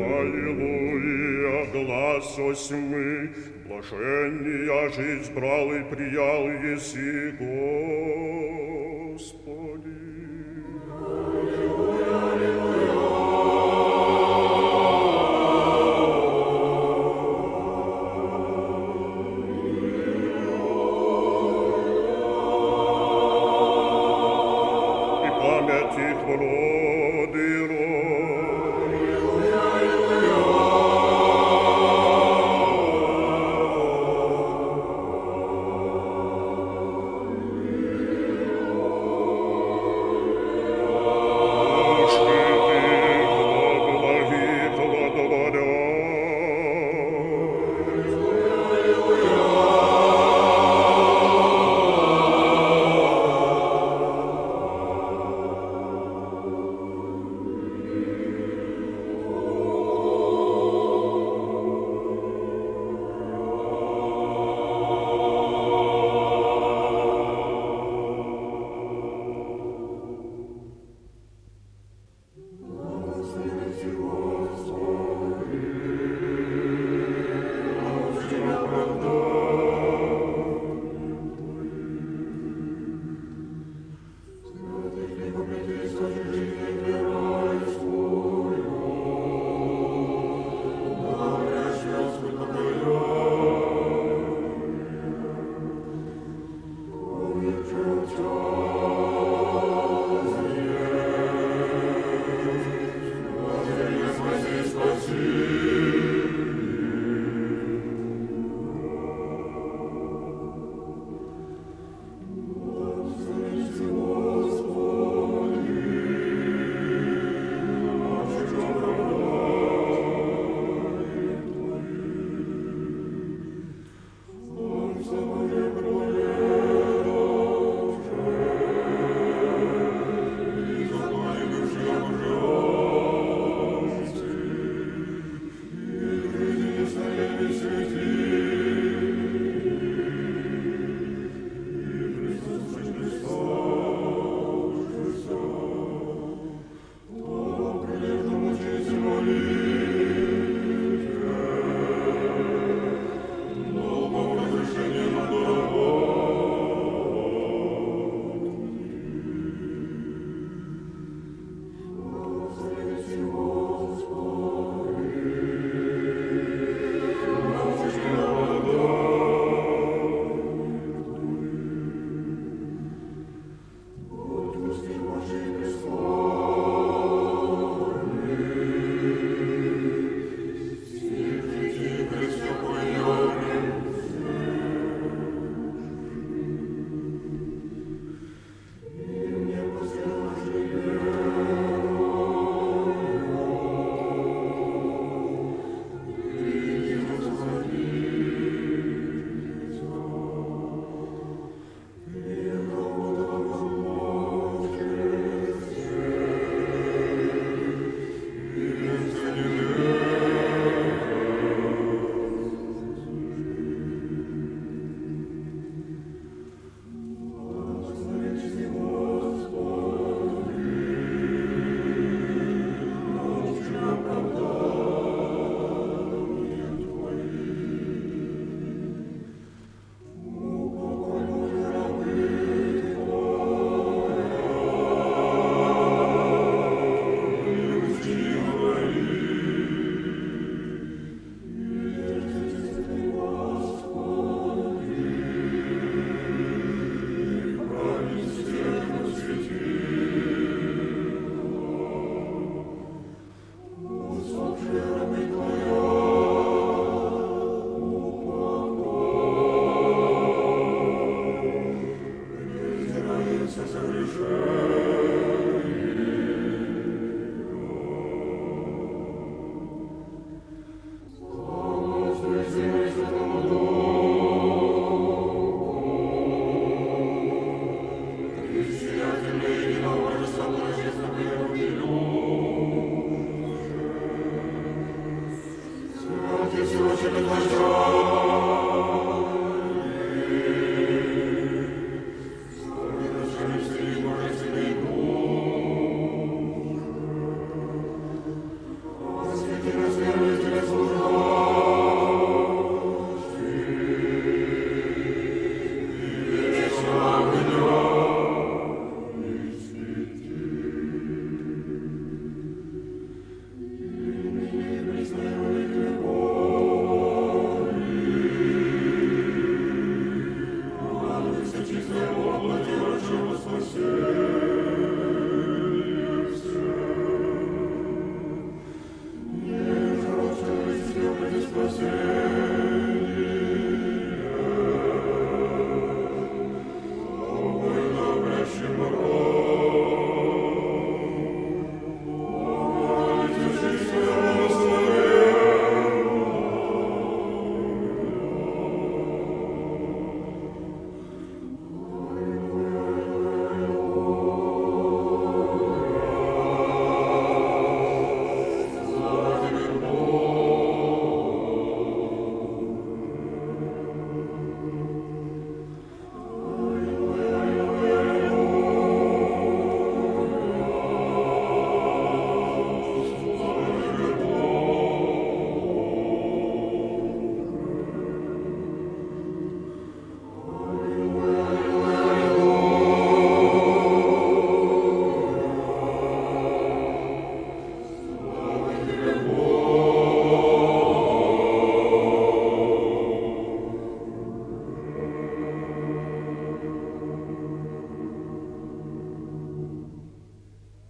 Аллилуйя, глаз осьмы, блаженния жизнь брал и приял еси, Господи. И память их роды Святый, Святый,